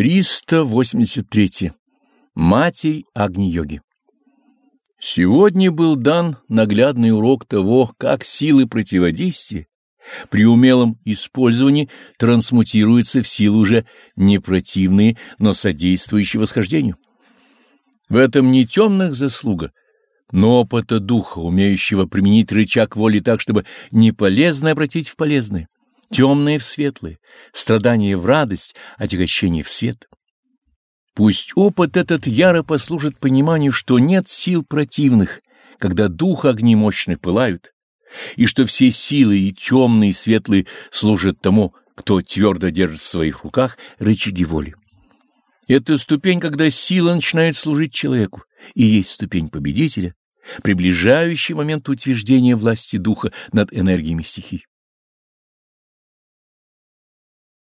383. Матерь Агни-йоги Сегодня был дан наглядный урок того, как силы противодействия при умелом использовании трансмутируются в силы уже не противные, но содействующие восхождению. В этом не темных заслуга, но опыта духа, умеющего применить рычаг воли так, чтобы неполезное обратить в полезное темное в светлое, страдание в радость, отягощение в свет. Пусть опыт этот яро послужит пониманию, что нет сил противных, когда дух огни мощных пылают, и что все силы и темные, и светлые служат тому, кто твердо держит в своих руках рычаги воли. Это ступень, когда сила начинает служить человеку, и есть ступень победителя, приближающий момент утверждения власти духа над энергиями стихий.